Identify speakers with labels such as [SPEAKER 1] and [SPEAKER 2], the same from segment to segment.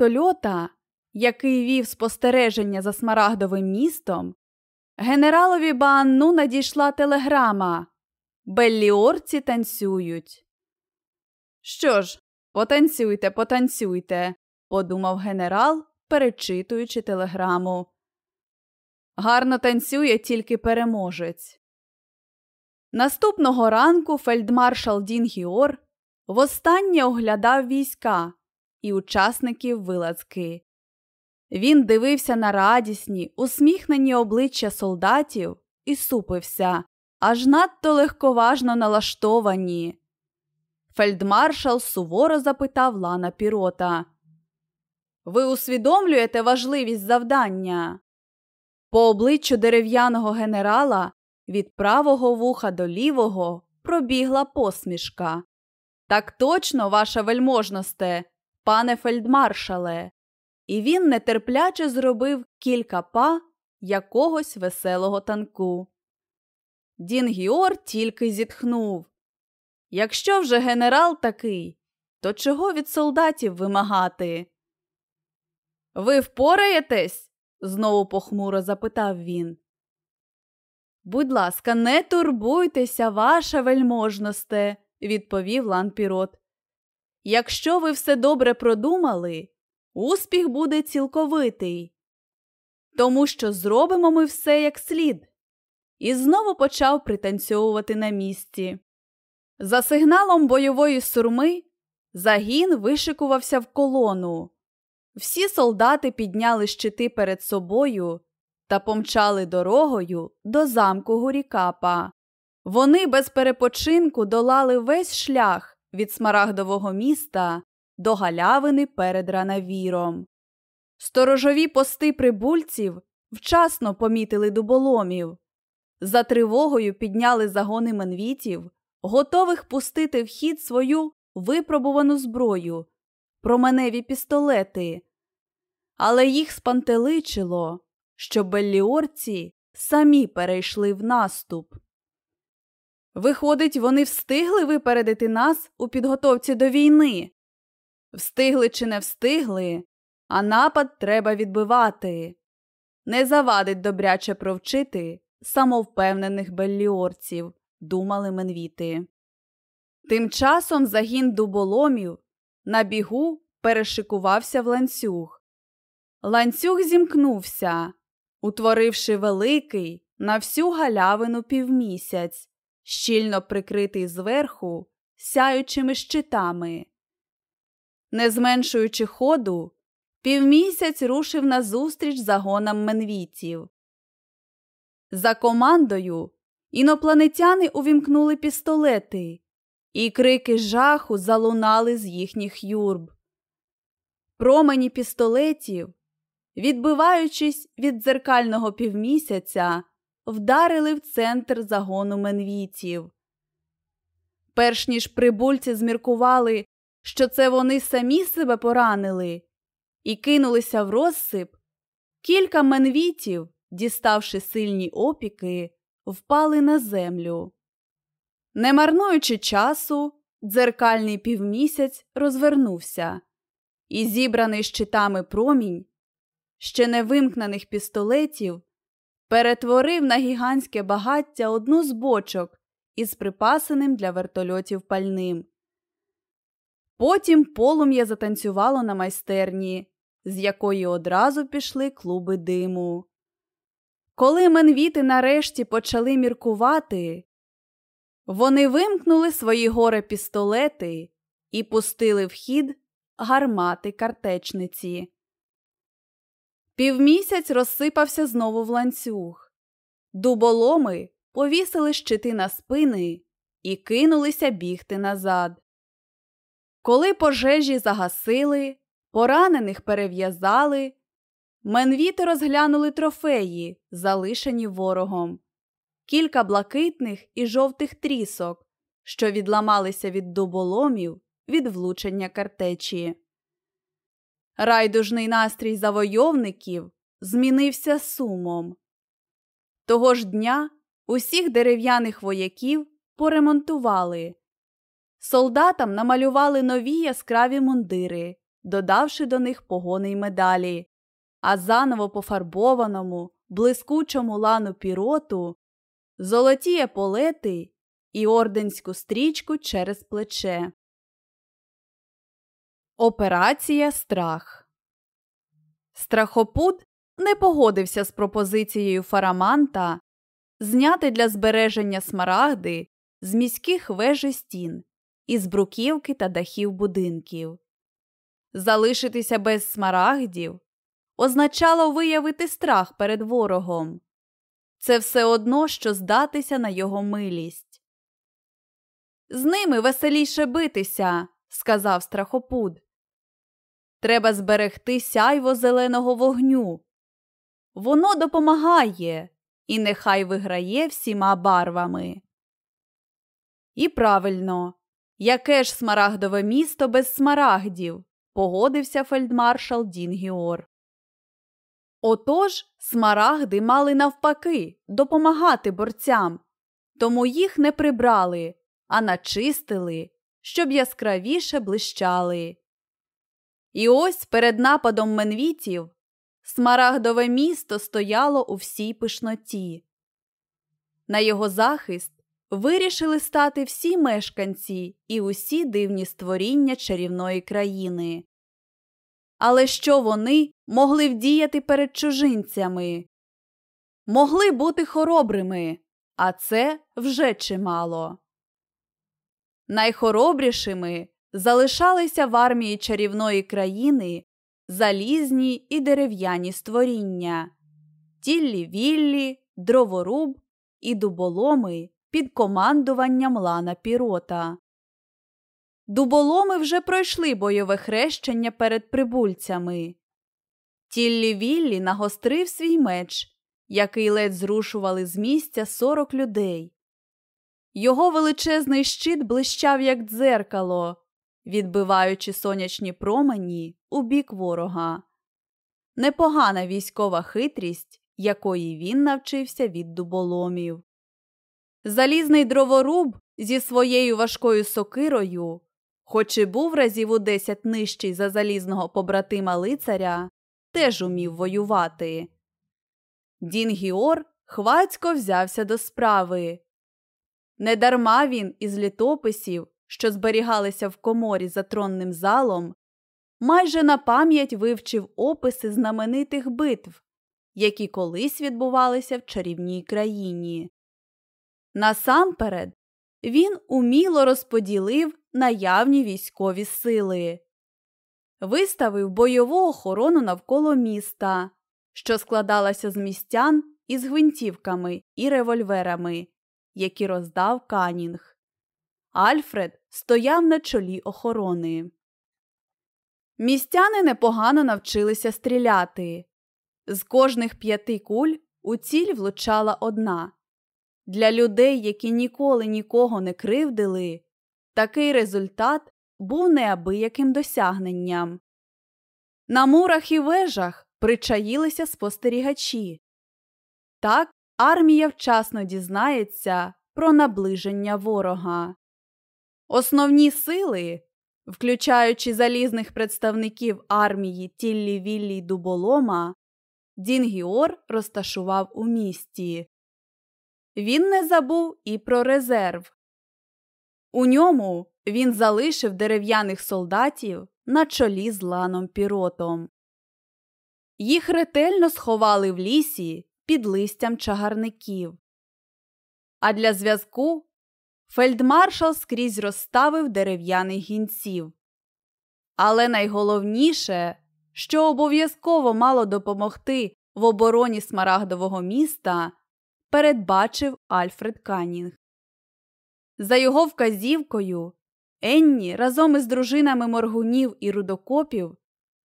[SPEAKER 1] вертольота, який вів спостереження за смарагдовим містом, генералові Баанну надійшла телеграма Белліорці танцюють. Що ж, потанцюйте, потанцюйте, подумав генерал, перечитуючи телеграму. Гарно танцює тільки переможець. Наступного ранку фельдмаршал Дін Гіор востаннє оглядав війська і учасників вилазки. Він дивився на радісні, усміхнені обличчя солдатів і супився, аж надто легковажно налаштовані. Фельдмаршал суворо запитав Лана Пірота. Ви усвідомлюєте важливість завдання? По обличчю дерев'яного генерала від правого вуха до лівого пробігла посмішка. Так точно, ваша вельможносте, пане фельдмаршале. І він нетерпляче зробив кілька па якогось веселого танку. Дін Гіор тільки зітхнув. Якщо вже генерал такий, то чого від солдатів вимагати? Ви впораєтесь? знову похмуро запитав він. Будь ласка, не турбуйтеся, ваша вельможносте, відповів Лан Пірот. Якщо ви все добре продумали, успіх буде цілковитий, тому що зробимо ми все як слід. І знову почав пританцьовувати на місці. За сигналом бойової сурми загін вишикувався в колону. Всі солдати підняли щити перед собою та помчали дорогою до замку Гурікапа. Вони без перепочинку долали весь шлях від смарагдового міста до галявини перед ранавіром. Сторожові пости прибульців вчасно помітили дуболомів. За тривогою підняли загони менвітів, готових пустити в хід свою випробувану зброю, променеві пістолети. Але їх спантеличило, що белліорці самі перейшли в наступ. Виходить, вони встигли випередити нас у підготовці до війни. Встигли чи не встигли, а напад треба відбивати. Не завадить добряче провчити самовпевнених белліорців, думали менвіти. Тим часом загін дуболомів на бігу перешикувався в ланцюг. Ланцюг зімкнувся, утворивши великий на всю галявину півмісяць, щільно прикритий зверху сяючими щитами. Не зменшуючи ходу, півмісяць рушив назустріч загонам менвітів. За командою інопланетяни увімкнули пістолети, і крики жаху залунали з їхніх юрб. Промені пістолетів, відбиваючись від дзеркального півмісяця, вдарили в центр загону менвітів. Перш ніж прибульці зміркували, що це вони самі себе поранили, і кинулися в розсип, кілька менвітів, діставши сильні опіки, впали на землю. Не марнуючи часу, дзеркальний півмісяць розвернувся, і зібраний щитами промінь, ще не вимкнених пістолетів, перетворив на гігантське багаття одну з бочок із припасеним для вертольотів пальним. Потім полум'я затанцювало на майстерні, з якої одразу пішли клуби диму. Коли менвіти нарешті почали міркувати, вони вимкнули свої горе пістолети і пустили в хід гармати картечниці. Півмісяць розсипався знову в ланцюг. Дуболоми повісили щити на спини і кинулися бігти назад. Коли пожежі загасили, поранених перев'язали, менвіти розглянули трофеї, залишені ворогом, кілька блакитних і жовтих трісок, що відламалися від дуболомів від влучення картечі. Райдужний настрій завойовників змінився сумом. Того ж дня усіх дерев'яних вояків поремонтували. Солдатам намалювали нові яскраві мундири додавши до них погони й медалі, а заново пофарбованому, блискучому лану піроту, золоті еполети і орденську стрічку через плече. Операція Страх Страхопут не погодився з пропозицією Фараманта зняти для збереження смарагди з міських веж і стін, із бруківки та дахів будинків. Залишитися без смарагдів означало виявити страх перед ворогом. Це все одно, що здатися на його милість. З ними веселіше битися, сказав страхопуд. Треба зберегти сяйво зеленого вогню. Воно допомагає і нехай виграє всіма барвами. І правильно, яке ж смарагдове місто без смарагдів, погодився фельдмаршал Дінгіор. Отож, смарагди мали навпаки допомагати борцям, тому їх не прибрали, а начистили, щоб яскравіше блищали. І ось перед нападом менвітів смарагдове місто стояло у всій пишноті. На його захист вирішили стати всі мешканці і усі дивні створіння чарівної країни. Але що вони могли вдіяти перед чужинцями? Могли бути хоробрими, а це вже чимало. Найхоробрішими залишалися в армії чарівної країни залізні і дерев'яні створіння, тіллі віллі, дроворуб і дуболоми під командуванням Лана Пірота. Дуболоми вже пройшли бойове хрещення перед прибульцями. Тіллі Віллі нагострив свій меч, який ледь зрушували з місця сорок людей. Його величезний щит блищав, як дзеркало, відбиваючи сонячні промені у бік ворога. Непогана військова хитрість, якої він навчився від дуболомів. Залізний дроворуб зі своєю важкою сокирою, хоч і був разів у десять нижчий за залізного побратима лицаря, теж умів воювати. Дінгіор хвацько взявся до справи. Недарма він із літописів, що зберігалися в коморі за тронним залом, майже на пам'ять вивчив описи знаменитих битв, які колись відбувалися в чарівній країні. Насамперед, він уміло розподілив наявні військові сили, виставив бойову охорону навколо міста, що складалася з містян із гвинтівками і револьверами, які роздав Канінг. Альфред стояв на чолі охорони. Містяни непогано навчилися стріляти. З кожних п'яти куль у ціль влучала одна. Для людей, які ніколи нікого не кривдили, такий результат був неабияким досягненням. На мурах і вежах причаїлися спостерігачі. Так армія вчасно дізнається про наближення ворога. Основні сили, включаючи залізних представників армії Тіллі Віллі Дуболома, Дін Гіор розташував у місті. Він не забув і про резерв. У ньому він залишив дерев'яних солдатів на чолі з Ланом Піротом. Їх ретельно сховали в лісі під листям чагарників. А для зв'язку фельдмаршал скрізь розставив дерев'яних гінців. Але найголовніше, що обов'язково мало допомогти в обороні смарагдового міста, передбачив Альфред Канінг. За його вказівкою, Енні разом із дружинами моргунів і рудокопів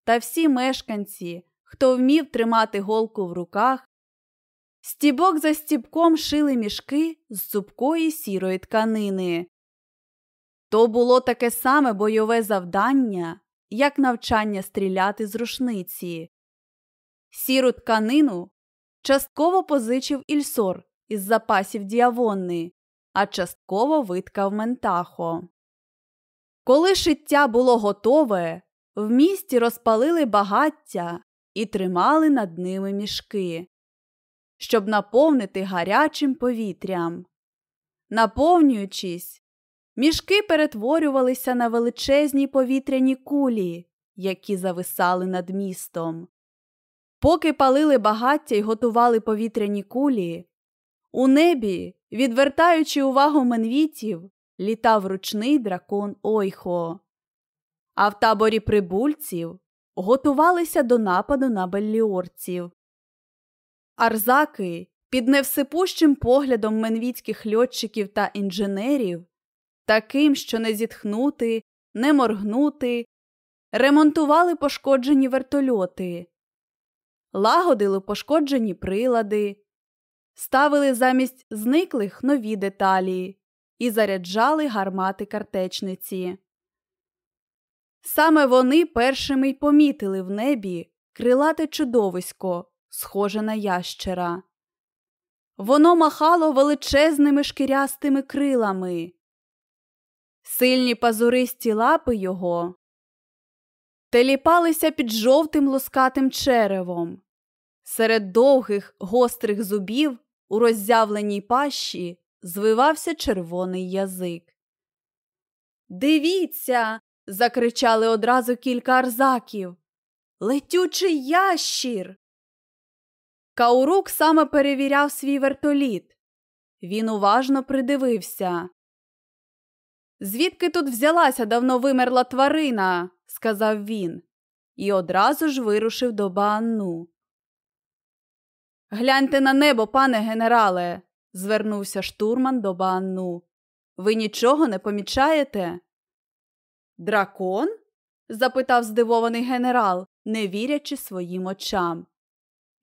[SPEAKER 1] та всі мешканці, хто вмів тримати голку в руках, стібок за стібком шили мішки з цупкої сірої тканини. То було таке саме бойове завдання, як навчання стріляти з рушниці. Сіру тканину частково позичив Ільсор із запасів діавонни, а частково виткав Ментахо. Коли шиття було готове, в місті розпалили багаття і тримали над ними мішки, щоб наповнити гарячим повітрям. Наповнюючись, мішки перетворювалися на величезні повітряні кулі, які зависали над містом. Поки палили багаття й готували повітряні кулі, у небі, відвертаючи увагу менвітів, літав ручний дракон Ойхо. А в таборі прибульців готувалися до нападу на белліорців. Арзаки під невсипущим поглядом менвіцьких льотчиків та інженерів, таким, що не зітхнути, не моргнути, ремонтували пошкоджені вертольоти, лагодили пошкоджені прилади, ставили замість зниклих нові деталі і заряджали гармати картечниці. Саме вони першими й помітили в небі крилате чудовисько, схоже на ящера. Воно махало величезними шкірястими крилами. Сильні пазуристі лапи його теліпалися під жовтим лоскатим черевом. Серед довгих гострих зубів у роззявленій пащі звивався червоний язик. Дивіться. закричали одразу кілька арзаків. Летючий ящір. Каурук саме перевіряв свій вертоліт. Він уважно придивився. Звідки тут взялася давно вимерла тварина, сказав він, і одразу ж вирушив до Баанну. Гляньте на небо, пане генерале, звернувся штурман до Баанну. Ви нічого не помічаєте? Дракон? запитав здивований генерал, не вірячи своїм очам.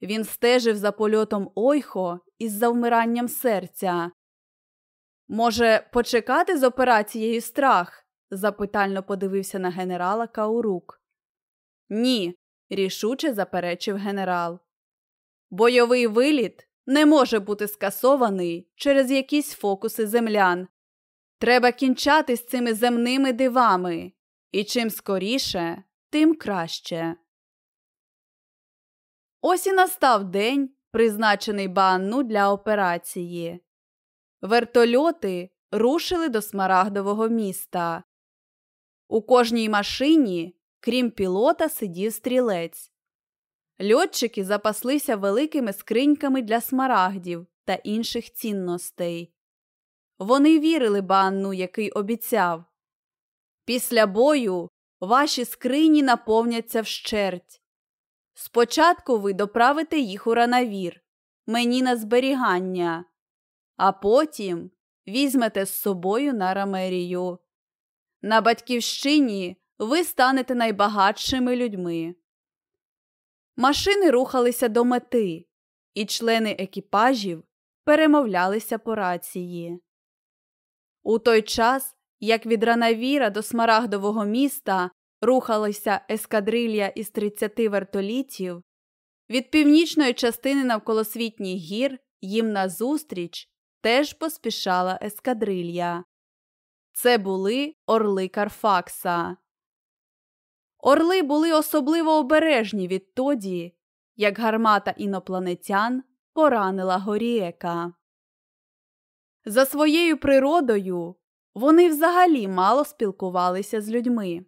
[SPEAKER 1] Він стежив за польотом Ойхо із завмиранням серця. Може, почекати з операцією страх? запитально подивився на генерала Каурук. Ні, рішуче заперечив генерал. Бойовий виліт не може бути скасований через якісь фокуси землян. Треба кінчати з цими земними дивами, і чим скоріше, тим краще. Ось і настав день, призначений Банну для операції. Вертольоти рушили до Смарагдового міста. У кожній машині, крім пілота, сидів стрілець. Льотчики запаслися великими скриньками для смарагдів та інших цінностей. Вони вірили банну, який обіцяв. Після бою ваші скрині наповняться вщерть. Спочатку ви доправите їх у ранавір, мені на зберігання, а потім візьмете з собою на рамерію. На батьківщині ви станете найбагатшими людьми. Машини рухалися до мети, і члени екіпажів перемовлялися по рації. У той час, як від Ранавіра до Смарагдового міста рухалася ескадрилья із 30 вертолітів, від північної частини навколосвітніх гір їм назустріч теж поспішала ескадрилья. Це були орли Карфакса. Орли були особливо обережні відтоді, як гармата інопланетян поранила Горієка. За своєю природою вони взагалі мало спілкувалися з людьми.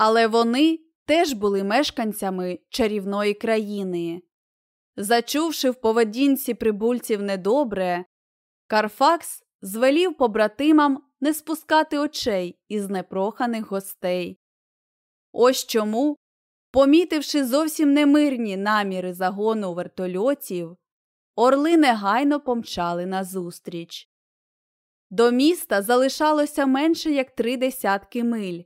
[SPEAKER 1] Але вони теж були мешканцями чарівної країни. Зачувши в поведінці прибульців недобре, Карфакс звелів побратимам не спускати очей із непроханих гостей. Ось чому, помітивши зовсім немирні наміри загону вертольотів, орли негайно помчали назустріч. До міста залишалося менше як три десятки миль,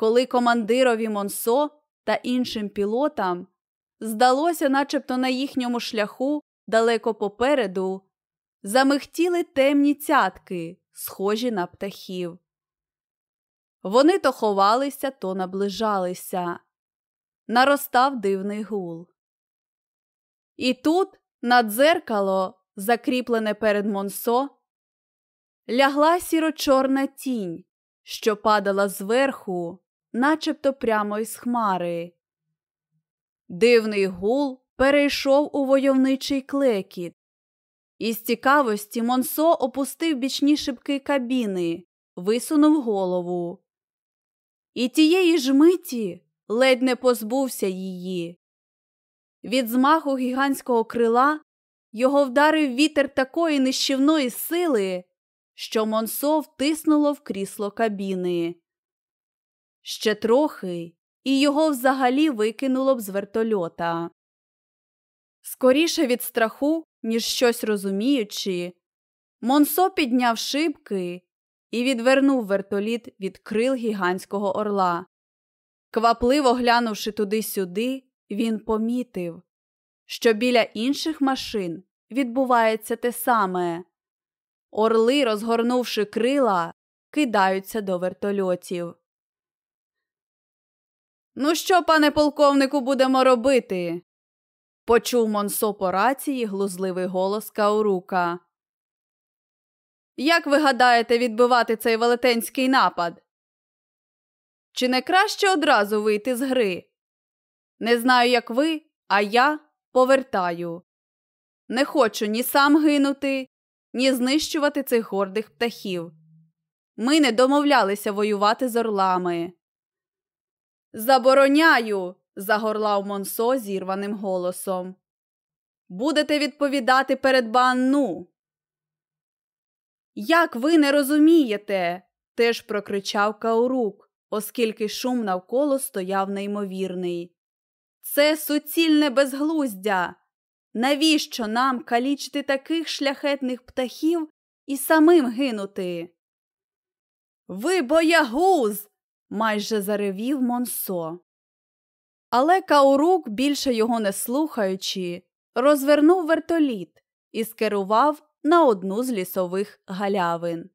[SPEAKER 1] коли командирові Монсо та іншим пілотам здалося, начебто на їхньому шляху далеко попереду, замихтіли темні цятки, схожі на птахів. Вони то ховалися, то наближалися. Наростав дивний гул. І тут на дзеркало, закріплене перед Монсо, лягла сіро-чорна тінь, що падала зверху начебто прямо із хмари. Дивний гул перейшов у войовничий клекіт. Із цікавості Монсо опустив бічні шибки кабіни, висунув голову. І тієї ж миті ледь не позбувся її. Від змаху гігантського крила його вдарив вітер такої нищівної сили, що Монсо втиснуло в крісло кабіни. Ще трохи, і його взагалі викинуло б з вертольота. Скоріше від страху, ніж щось розуміючи, Монсо підняв шибки і відвернув вертоліт від крил гігантського орла. Квапливо глянувши туди-сюди, він помітив, що біля інших машин відбувається те саме. Орли, розгорнувши крила, кидаються до вертольотів. Ну, що, пане полковнику, будемо робити? почув Монсо по рації глузливий голос Каурука. Як ви гадаєте відбивати цей велетенський напад? Чи не краще одразу вийти з гри? Не знаю, як ви, а я повертаю. Не хочу ні сам гинути, ні знищувати цих гордих птахів. Ми не домовлялися воювати з орлами. Забороняю. загорлав Монсо зірваним голосом. Будете відповідати перед банну. Як ви не розумієте? теж прокричав Каурук, оскільки шум навколо стояв неймовірний. Це суцільне безглуздя. Навіщо нам калічити таких шляхетних птахів і самим гинути? Ви боягуз. Майже заревів Монсо. Але Каурук, більше його не слухаючи, розвернув вертоліт і скерував на одну з лісових галявин.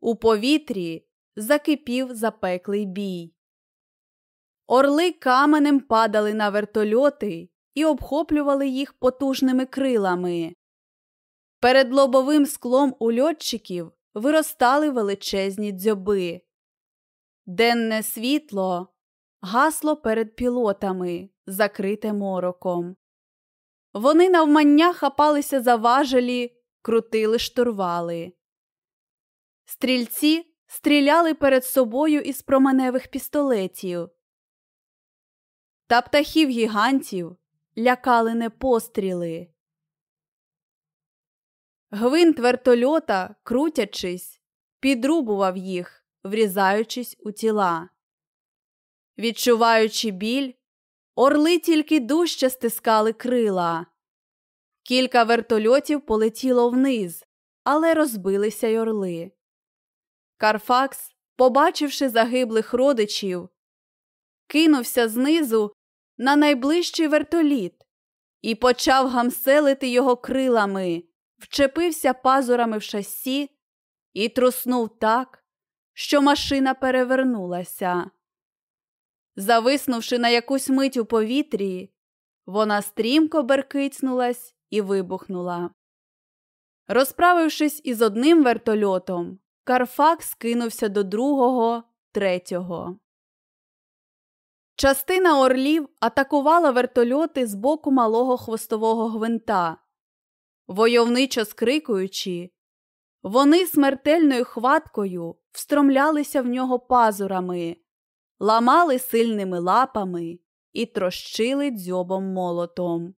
[SPEAKER 1] У повітрі закипів запеклий бій. Орли каменем падали на вертольоти і обхоплювали їх потужними крилами. Перед лобовим склом у льотчиків виростали величезні дзьоби. Денне світло гасло перед пілотами, закрите мороком. Вони навмання хапалися за важелі, крутили штурвали. Стрільці стріляли перед собою із променевих пістолетів. Та птахів гігантів лякали не постріли. Гвинт вертольота, крутячись, підрубував їх, врізаючись у тіла. Відчуваючи біль, орли тільки дужче стискали крила. Кілька вертольотів полетіло вниз, але розбилися й орли. Карфакс, побачивши загиблих родичів, кинувся знизу на найближчий вертоліт і почав гамселити його крилами, вчепився пазурами в шасі і труснув так, що машина перевернулася. Зависнувши на якусь мить у повітрі, вона стрімко беркицнулась і вибухнула. Розправившись із одним вертольотом, Карфак скинувся до другого, третього. Частина орлів атакувала вертольоти з боку малого хвостового гвинта. Войовничо скрикуючи, вони смертельною хваткою встромлялися в нього пазурами, ламали сильними лапами і трощили дзьобом молотом.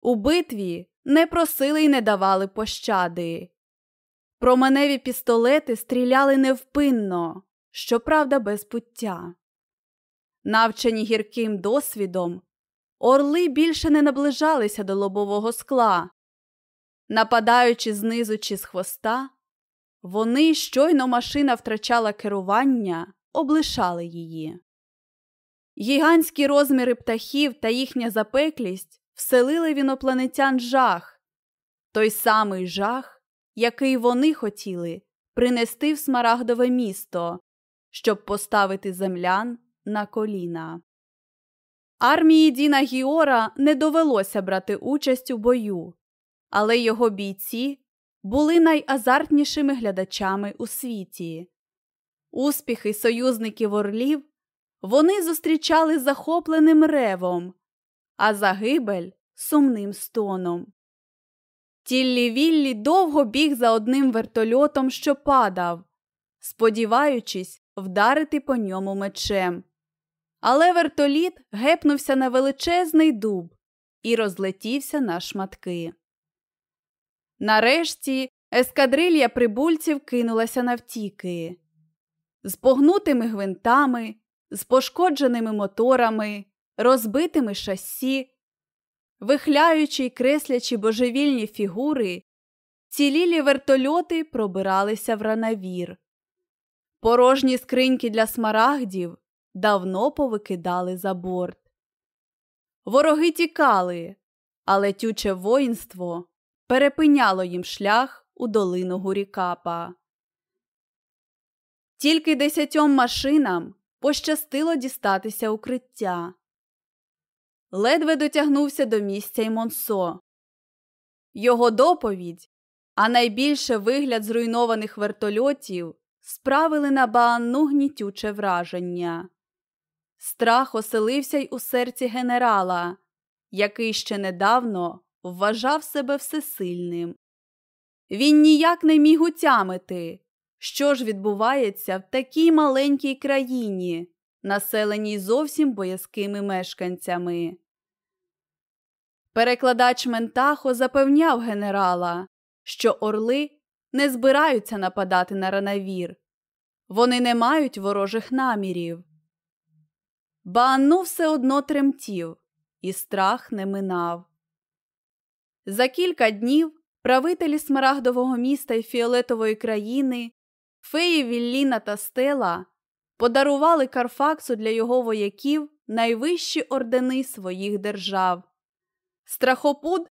[SPEAKER 1] У битві не просили й не давали пощади. Променеві пістолети стріляли невпинно, щоправда, без пуття. Навчені гірким досвідом, орли більше не наближалися до лобового скла. Нападаючи знизу чи з хвоста, вони, щойно машина втрачала керування, облишали її. Гігантські розміри птахів та їхня запеклість вселили в інопланетян жах, той самий жах, який вони хотіли принести в смарагдове місто, щоб поставити землян на коліна. Армії Діна Гіора не довелося брати участь у бою, але його бійці були найазартнішими глядачами у світі. Успіхи союзників орлів вони зустрічали захопленим ревом, а загибель сумним стоном. Тіллі Віллі довго біг за одним вертольотом, що падав, сподіваючись вдарити по ньому мечем. Але вертоліт гепнувся на величезний дуб і розлетівся на шматки. Нарешті ескадрилья прибульців кинулася навтіки. З погнутими гвинтами, з пошкодженими моторами, розбитими шасі, вихляючи й креслячи божевільні фігури, цілілі вертольоти пробиралися в ранавір. Порожні скриньки для смарагдів давно повикидали за борт. Вороги тікали, але тюче воїнство перепиняло їм шлях у долину Гурікапа. Тільки десятьом машинам пощастило дістатися укриття. Ледве дотягнувся до місця й Монсо. Його доповідь, а найбільше вигляд зруйнованих вертольотів, справили на Баанну гнітюче враження. Страх оселився й у серці генерала, який ще недавно вважав себе всесильним. Він ніяк не міг утямити, що ж відбувається в такій маленькій країні, населеній зовсім боязкими мешканцями. Перекладач Ментахо запевняв генерала, що орли не збираються нападати на ранавір, вони не мають ворожих намірів. Банну все одно тремтів, і страх не минав. За кілька днів правителі Смарагдового міста і Фіолетової країни, феї Вілліна та Стела подарували Карфаксу для його вояків найвищі ордени своїх держав. Страхопуд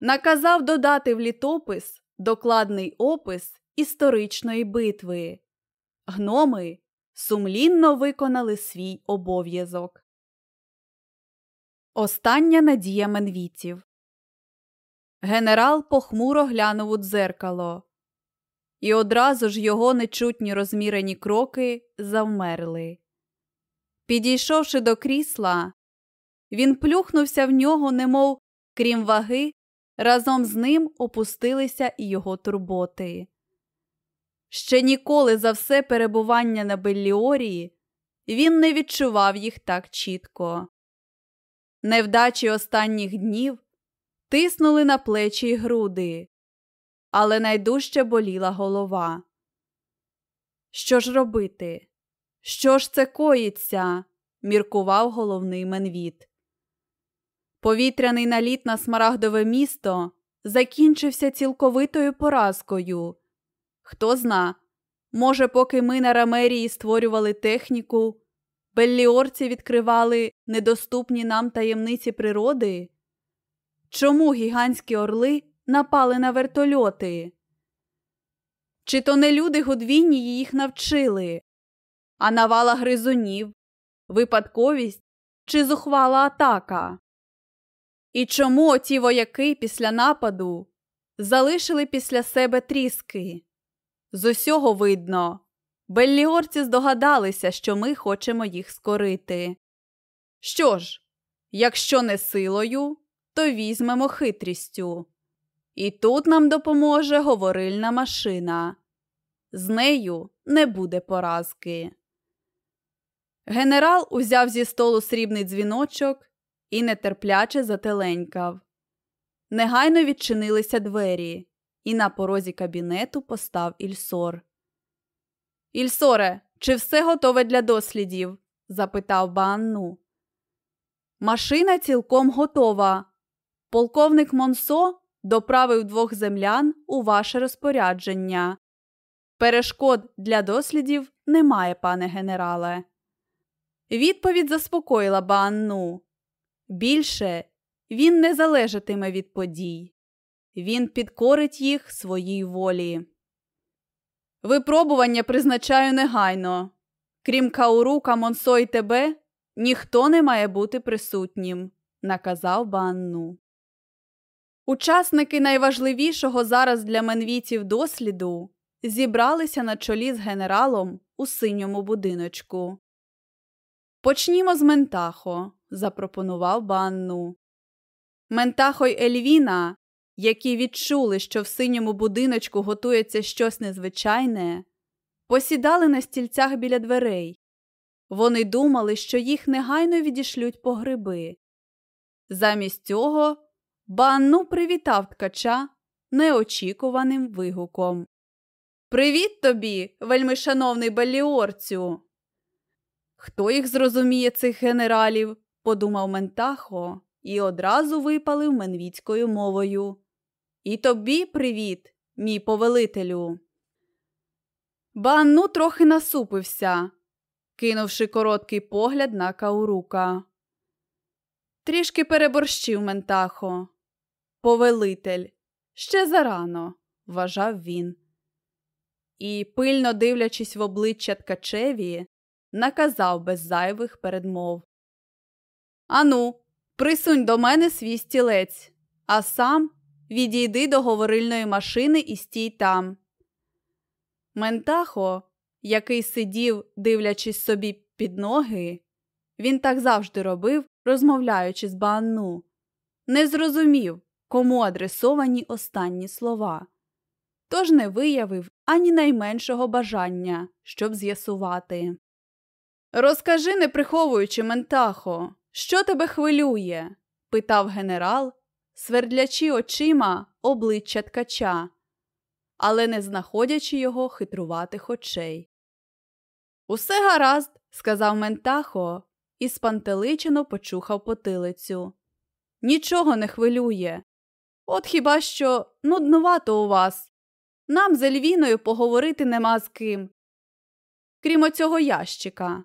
[SPEAKER 1] наказав додати в літопис докладний опис історичної битви. Гноми сумлінно виконали свій обов'язок. Остання надія менвіців. Генерал похмуро глянув у дзеркало, і одразу ж його нечутні розмірені кроки завмерли. Підійшовши до крісла, він плюхнувся в нього, немов крім ваги, разом з ним опустилися і його турботи. Ще ніколи за все перебування на Белліорії він не відчував їх так чітко. Невдачі останніх днів тиснули на плечі й груди, але найдужче боліла голова. Що ж робити? Що ж це коїться? міркував головний менвіт. Повітряний наліт на смарагдове місто закінчився цілковитою поразкою. Хто зна, може, поки ми на Рамерії створювали техніку, белліорці відкривали недоступні нам таємниці природи? Чому гігантські орли напали на вертольоти? Чи то не люди Гудвінні їх навчили, а навала гризунів, випадковість чи зухвала атака? І чому оті вояки після нападу залишили після себе тріски? З усього видно, белліорці здогадалися, що ми хочемо їх скорити. Що ж, якщо не силою, то візьмемо хитрістю. І тут нам допоможе говорильна машина. З нею не буде поразки. Генерал узяв зі столу срібний дзвіночок і нетерпляче зателенькав. Негайно відчинилися двері і на порозі кабінету постав Ільсор. Ільсоре, чи все готове для дослідів? запитав Банну. Машина цілком готова. Полковник Монсо доправив двох землян у ваше розпорядження. Перешкод для дослідів немає, пане генерале. Відповідь заспокоїла Банну. Більше він не залежатиме від подій. Він підкорить їх своїй волі. Випробування призначаю негайно. Крім Каурука, Монсо і тебе, ніхто не має бути присутнім, наказав Банну. Учасники найважливішого зараз для менвіців досліду зібралися на чолі з генералом у синьому будиночку. Почнімо з Ментахо, запропонував банну. Ментахо й Ельвіна, які відчули, що в синьому будиночку готується щось незвичайне, посідали на стільцях біля дверей. Вони думали, що їх негайно відішлють по гриби. Замість цього банну привітав ткача неочікуваним вигуком. Привіт тобі, вельмишановний баліорцю. Хто їх зрозуміє цих генералів? подумав Ментахо і одразу випалив менвіцькою мовою. І тобі привіт, мій повелителю. Банну трохи насупився, кинувши короткий погляд на Каурука. Трішки переборщив Ментахо. Повелитель, ще зарано, вважав він. І, пильно дивлячись в обличчя ткачеві, наказав без зайвих передмов. Ану, присунь до мене свій стілець, а сам відійди до говорильної машини і стій там. Ментахо, який сидів, дивлячись собі під ноги, він так завжди робив, розмовляючи з Банну, не зрозумів, кому адресовані останні слова, тож не виявив ані найменшого бажання, щоб з'ясувати. Розкажи, не приховуючи Ментахо, що тебе хвилює? питав генерал, свердлячи очима обличчя ткача, але не знаходячи його хитруватих очей. Усе гаразд, сказав Ментахо і спантеличено почухав потилицю. Нічого не хвилює. От хіба що нуднувато у вас. Нам з Ельвіною поговорити нема з ким. Крім оцього ящика.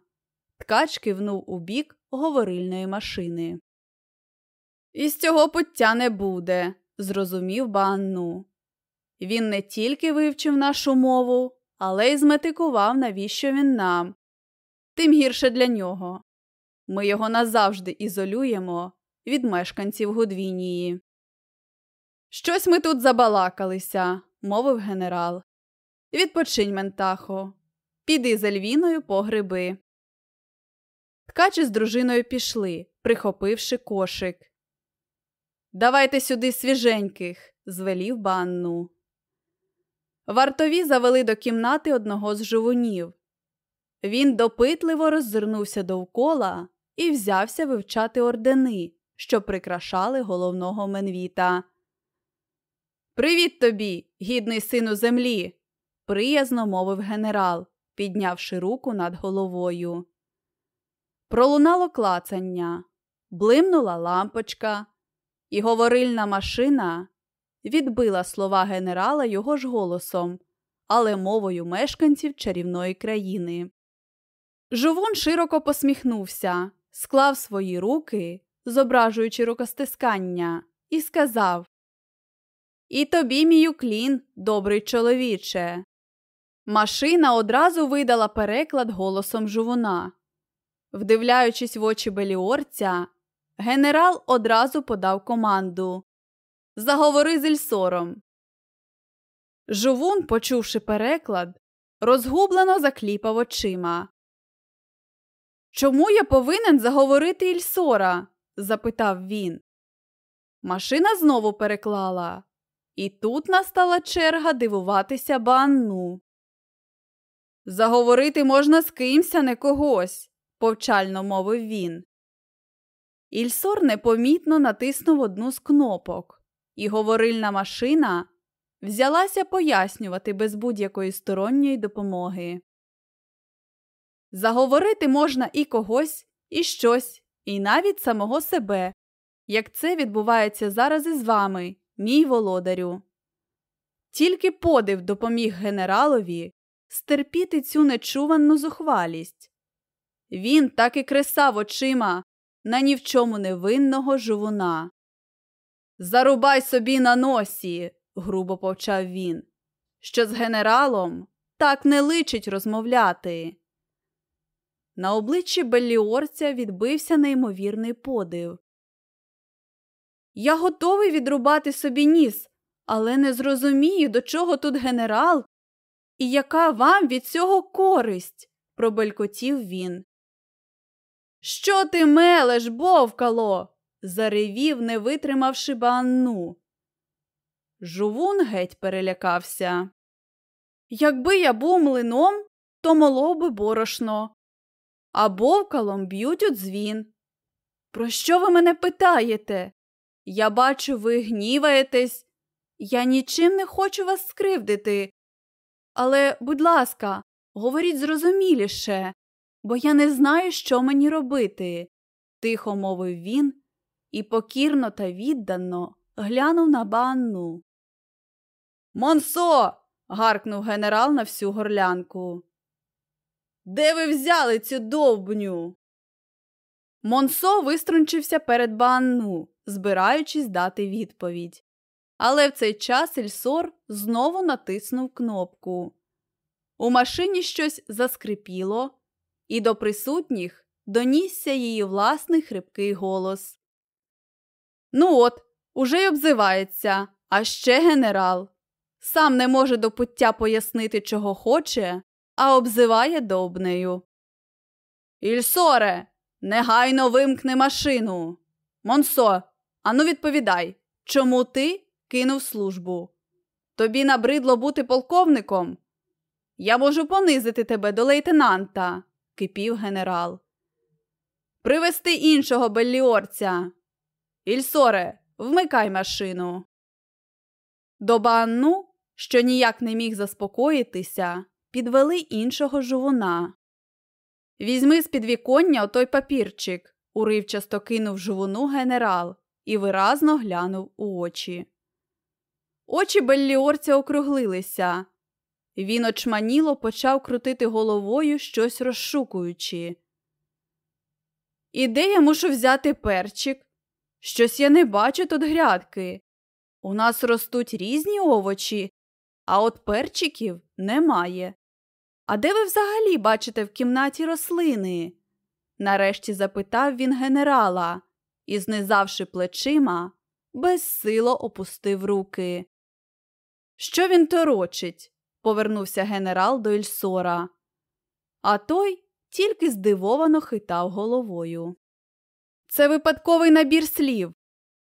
[SPEAKER 1] Ткач кивнув у бік говорильної машини. Із цього пуття не буде, зрозумів банну. Він не тільки вивчив нашу мову, але й зметикував, навіщо він нам. Тим гірше для нього. Ми його назавжди ізолюємо від мешканців Гудвінії. Щось ми тут забалакалися, мовив генерал. Відпочинь, Ментахо. Піди з Ельвіною по гриби. Ткачі з дружиною пішли, прихопивши кошик. Давайте сюди свіженьких, звелів банну. Вартові завели до кімнати одного з жовунів. Він допитливо роззирнувся довкола і взявся вивчати ордени, що прикрашали головного менвіта. Привіт тобі, гідний сину землі, приязно мовив генерал, піднявши руку над головою. Пролунало клацання, блимнула лампочка, і говорильна машина відбила слова генерала його ж голосом, але мовою мешканців чарівної країни. Жувун широко посміхнувся, склав свої руки, зображуючи рукостискання, і сказав І тобі, мій уклін, добрий чоловіче. Машина одразу видала переклад голосом жувуна. Вдивляючись в очі беліорця, генерал одразу подав команду Заговори з Ільсором. Жувун, почувши переклад, розгублено закліпав очима. Чому я повинен заговорити Ільсора? запитав він. Машина знову переклала, і тут настала черга дивуватися банну. Заговорити можна з кимсь, не когось, повчально мовив він. Ільсор непомітно натиснув одну з кнопок, і говорильна машина взялася пояснювати без будь-якої сторонньої допомоги. Заговорити можна і когось, і щось, і навіть самого себе, як це відбувається зараз із вами, мій володарю. Тільки подив допоміг генералові стерпіти цю нечувану зухвалість. Він так і кресав очима на ні в чому невинного жувуна. Зарубай собі на носі, грубо повчав він, що з генералом так не личить розмовляти. На обличчі Белліорця відбився неймовірний подив. Я готовий відрубати собі ніс, але не зрозумію, до чого тут генерал І яка вам від цього користь? пробелькотів він. Що ти мелеш, бовкало? заревів, не витримавши банну. Жувун геть перелякався. Якби я був млином, то молов би борошно, а бовкалом б'ють у дзвін. Про що ви мене питаєте? Я бачу, ви гніваєтесь. Я нічим не хочу вас скривдити. Але, будь ласка, говоріть зрозуміліше, бо я не знаю, що мені робити, тихо мовив він і покірно та віддано глянув на банну. Монсо. гаркнув генерал на всю горлянку. Де ви взяли цю довбню? Монсо виструнчився перед банну, збираючись дати відповідь. Але в цей час Ільсор знову натиснув кнопку. У машині щось заскрипіло, і до присутніх донісся її власний хрипкий голос. Ну от, уже й обзивається, а ще генерал. Сам не може до пуття пояснити, чого хоче, а обзиває добнею. Ільсоре, негайно вимкни машину. Монсо, ану відповідай, чому ти кинув службу? Тобі набридло бути полковником? Я можу понизити тебе до лейтенанта, кипів генерал. Привести іншого белліорця. Ільсоре, вмикай машину. До банну, що ніяк не міг заспокоїтися, підвели іншого жувуна. Візьми з підвіконня отой папірчик, уривчасто кинув жувуну генерал і виразно глянув у очі. Очі Белліорця округлилися. Він очманіло почав крутити головою, щось розшукуючи. І де я мушу взяти перчик? Щось я не бачу тут грядки. У нас ростуть різні овочі, а от перчиків немає. А де ви взагалі бачите в кімнаті рослини? Нарешті запитав він генерала і, знизавши плечима, безсило опустив руки. Що він торочить? повернувся генерал до Ільсора. А той тільки здивовано хитав головою. Це випадковий набір слів.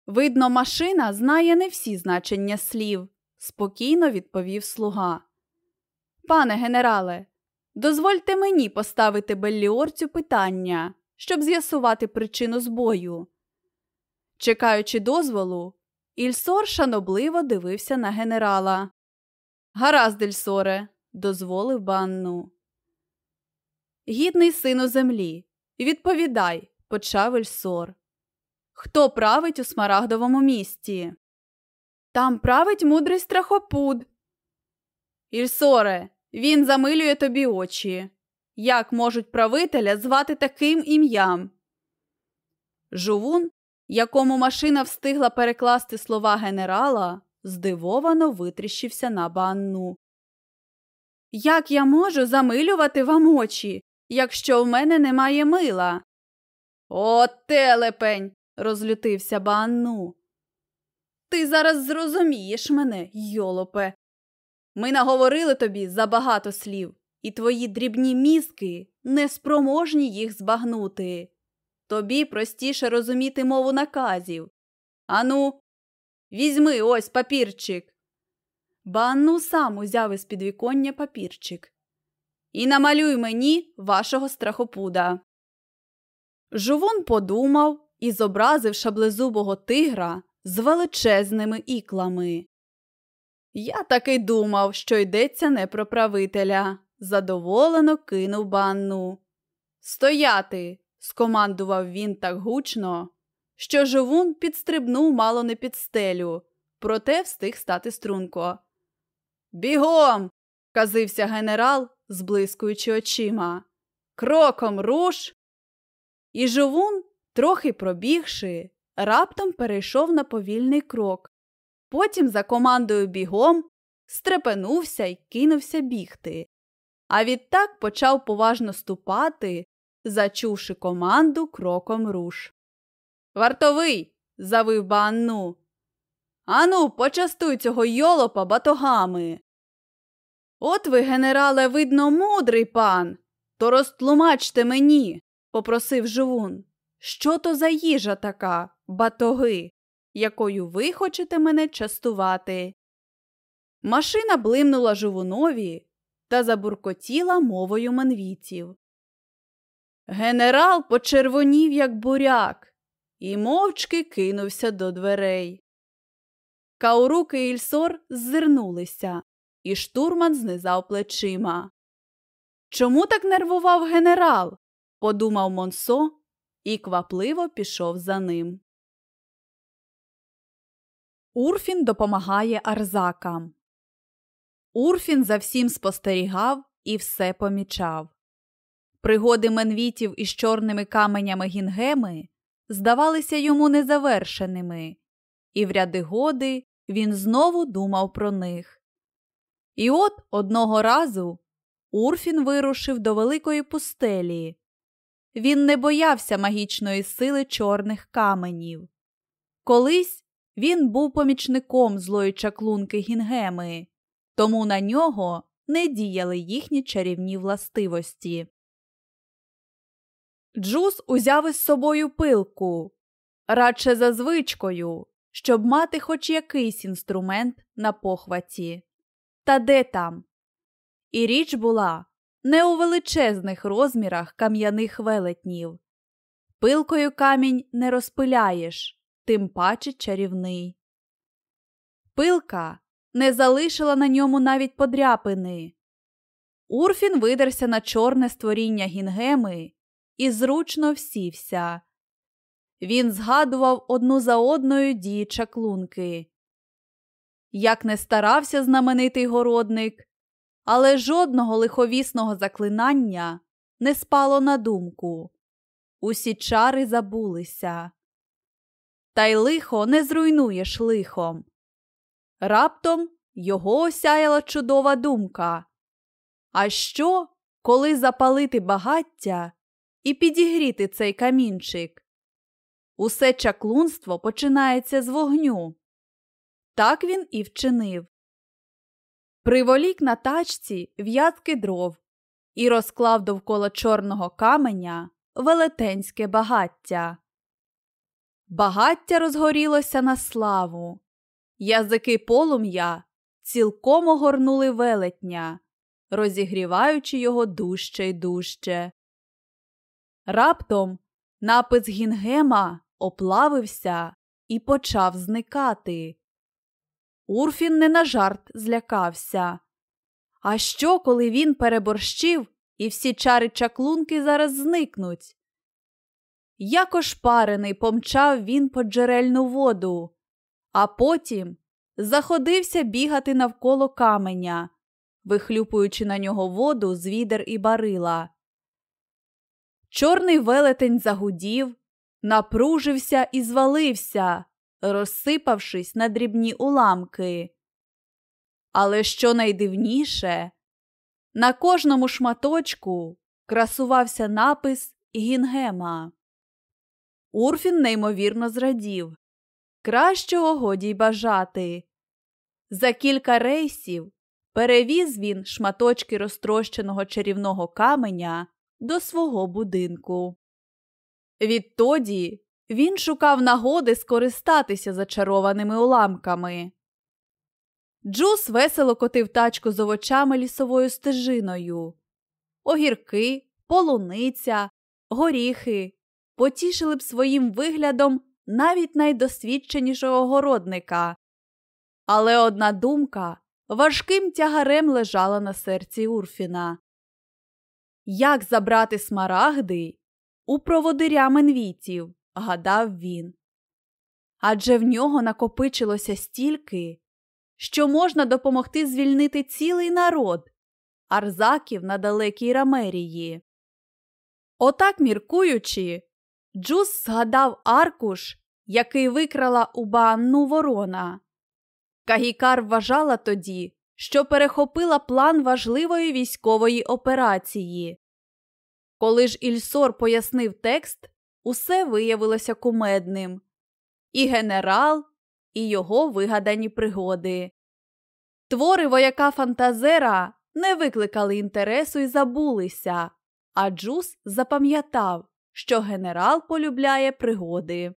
[SPEAKER 1] Видно, машина знає не всі значення слів, спокійно відповів слуга. Пане генерале, дозвольте мені поставити Белліорцю питання, щоб з'ясувати причину збою. Чекаючи дозволу, Ільсор шанобливо дивився на генерала. Гаразд, Ільсоре, дозволив банну. Гідний сину землі, відповідай, почав Ільсор. Хто править у смарагдовому місті? Там править мудрий страхопуд. Ільсоре, він замилює тобі очі. Як можуть правителя звати таким ім'ям? Жувун, якому машина встигла перекласти слова генерала, здивовано витріщився на банну. Як я можу замилювати вам очі, якщо в мене немає мила? О, телепень! розлютився банну. Ти зараз зрозумієш мене, йолопе. Ми наговорили тобі забагато слів, і твої дрібні мізки неспроможні їх збагнути. Тобі простіше розуміти мову наказів. Ану, візьми ось папірчик. Банну сам узяв із підвіконня папірчик. І намалюй мені вашого страхопуда. Жувон подумав і зобразив шаблезубого тигра з величезними іклами. Я таки думав, що йдеться не про правителя. Задоволено кинув банну. Стояти. скомандував він так гучно, що живун підстрибнув мало не під стелю, проте встиг стати струнко. Бігом. казився генерал, зблискуючи очима. Кроком руш. І живун, трохи пробігши, раптом перейшов на повільний крок. Потім за командою бігом стрепенувся й кинувся бігти. А відтак почав поважно ступати, зачувши команду кроком руш. Вартовий. завив банну. Ану, почастуй цього йолопа батогами. От ви, генерале, видно, мудрий пан, то розтлумачте мені, попросив жовун. Що то за їжа така, батоги, якою ви хочете мене частувати? Машина блимнула жовунові та забуркотіла мовою манвіців. Генерал почервонів, як буряк, і мовчки кинувся до дверей. Каурук і Ільсор ззирнулися, і штурман знизав плечима. Чому так нервував генерал? подумав Монсо і квапливо пішов за ним. Урфін допомагає арзакам. Урфін за всім спостерігав і все помічав. Пригоди менвітів із чорними каменями гінгеми здавалися йому незавершеними, і в ряди годи він знову думав про них. І от одного разу Урфін вирушив до великої пустелі. Він не боявся магічної сили чорних каменів. Колись він був помічником злої чаклунки Гінгеми, тому на нього не діяли їхні чарівні властивості. Джус узяв із собою пилку, радше за звичкою, щоб мати хоч якийсь інструмент на похваті. Та де там? І річ була не у величезних розмірах кам'яних велетнів. Пилкою камінь не розпиляєш, тим паче чарівний. Пилка не залишила на ньому навіть подряпини. Урфін видерся на чорне створіння гінгеми і зручно всівся. Він згадував одну за одною дії чаклунки. Як не старався знаменитий городник, але жодного лиховісного заклинання не спало на думку. Усі чари забулися. Та й лихо не зруйнуєш лихом. Раптом його осяяла чудова думка. А що, коли запалити багаття і підігріти цей камінчик? Усе чаклунство починається з вогню. Так він і вчинив. Приволік на тачці в'язки дров і розклав довкола чорного каменя велетенське багаття. Багаття розгорілося на славу. Язики полум'я цілком огорнули велетня, розігріваючи його дужче й дужче. Раптом напис Гінгема оплавився і почав зникати. Урфін не на жарт злякався. А що, коли він переборщив, і всі чари чаклунки зараз зникнуть? Як ошпарений помчав він по джерельну воду, а потім заходився бігати навколо каменя, вихлюпуючи на нього воду з відер і барила. Чорний велетень загудів, напружився і звалився, розсипавшись на дрібні уламки. Але що найдивніше, на кожному шматочку красувався напис Гінгема. Урфін неймовірно зрадів. Кращого годі й бажати. За кілька рейсів перевіз він шматочки розтрощеного чарівного каменя до свого будинку. Відтоді він шукав нагоди скористатися зачарованими уламками. Джус весело котив тачку з овочами лісовою стежиною. Огірки, полуниця, горіхи потішили б своїм виглядом навіть найдосвідченішого городника. Але одна думка важким тягарем лежала на серці Урфіна. Як забрати смарагди у проводиря менвітів? гадав він. Адже в нього накопичилося стільки, що можна допомогти звільнити цілий народ арзаків на далекій Рамерії. Отак міркуючи, Джус згадав аркуш, який викрала у Баанну ворона. Кагікар вважала тоді, що перехопила план важливої військової операції. Коли ж Ільсор пояснив текст, усе виявилося кумедним і генерал, і його вигадані пригоди. Твори вояка Фантазера не викликали інтересу і забулися, а Джус запам'ятав, що генерал полюбляє пригоди.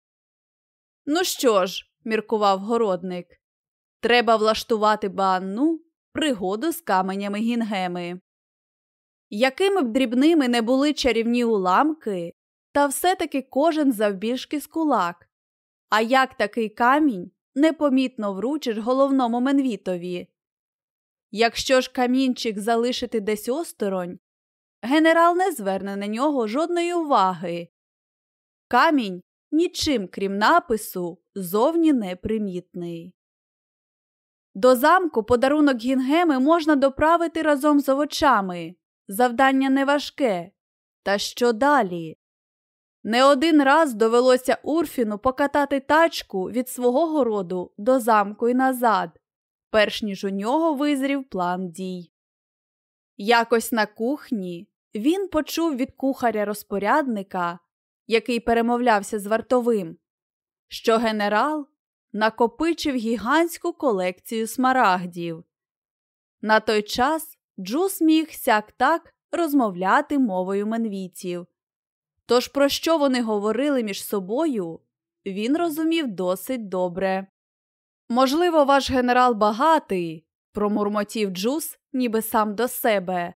[SPEAKER 1] Ну що ж, міркував городник, треба влаштувати банну пригоду з каменями гінгеми. Якими б дрібними не були чарівні уламки, та все-таки кожен завбільшки з кулак. А як такий камінь непомітно вручиш головному менвітові? Якщо ж камінчик залишити десь осторонь, генерал не зверне на нього жодної уваги. Камінь нічим, крім напису, зовні непримітний. До замку подарунок гінгеми можна доправити разом з овочами. Завдання неважке. Та що далі? Не один раз довелося Урфіну покатати тачку від свого городу до замку і назад, перш ніж у нього визрів план дій. Якось на кухні він почув від кухаря розпорядника, який перемовлявся з вартовим, що генерал накопичив гігантську колекцію смарагдів. На той час Джус міг сяк так розмовляти мовою менвійців. Тож, про що вони говорили між собою, він розумів досить добре. Можливо, ваш генерал багатий, промурмотів Джус, ніби сам до себе,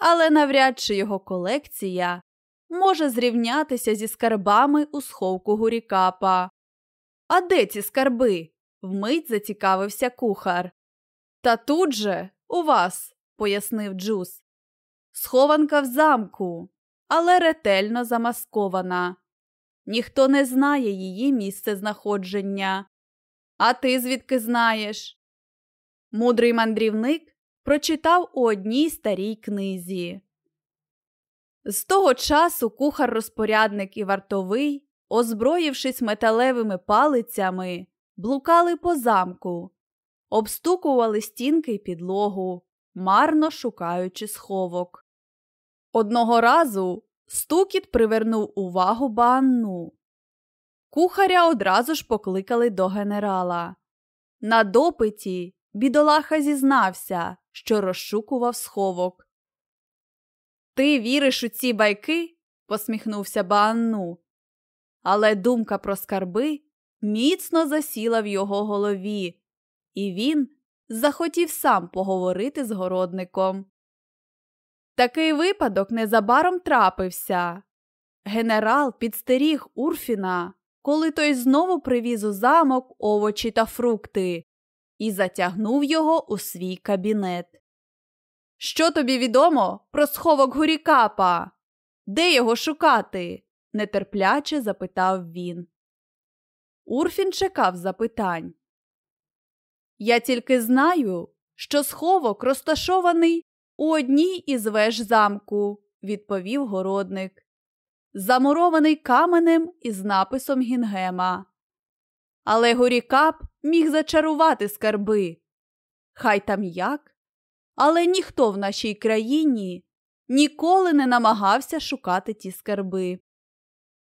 [SPEAKER 1] але навряд чи його колекція може зрівнятися зі скарбами у сховку гурікапа. А де ці скарби? вмить зацікавився кухар. Та тут же, у вас, пояснив Джус. Схованка в замку, але ретельно замаскована. Ніхто не знає її місце знаходження. А ти звідки знаєш? Мудрий мандрівник прочитав у одній старій книзі. З того часу кухар розпорядник і вартовий, озброївшись металевими палицями, блукали по замку, обстукували стінки й підлогу, марно шукаючи сховок. Одного разу стукіт привернув увагу банну. Кухаря одразу ж покликали до генерала. На допиті бідолаха зізнався, що розшукував сховок. Ти віриш у ці байки? посміхнувся Баанну. Але думка про скарби міцно засіла в його голові, і він захотів сам поговорити з городником. Такий випадок незабаром трапився. Генерал підстеріг Урфіна, коли той знову привіз у замок овочі та фрукти, і затягнув його у свій кабінет. Що тобі відомо про сховок Гурікапа? Де його шукати? нетерпляче запитав він. Урфін чекав запитань. Я тільки знаю, що сховок розташований у одній із веж замку, відповів городник. Замурований каменем із написом Гінгема. Але Горікап міг зачарувати скарби. Хай там як. Але ніхто в нашій країні ніколи не намагався шукати ті скарби.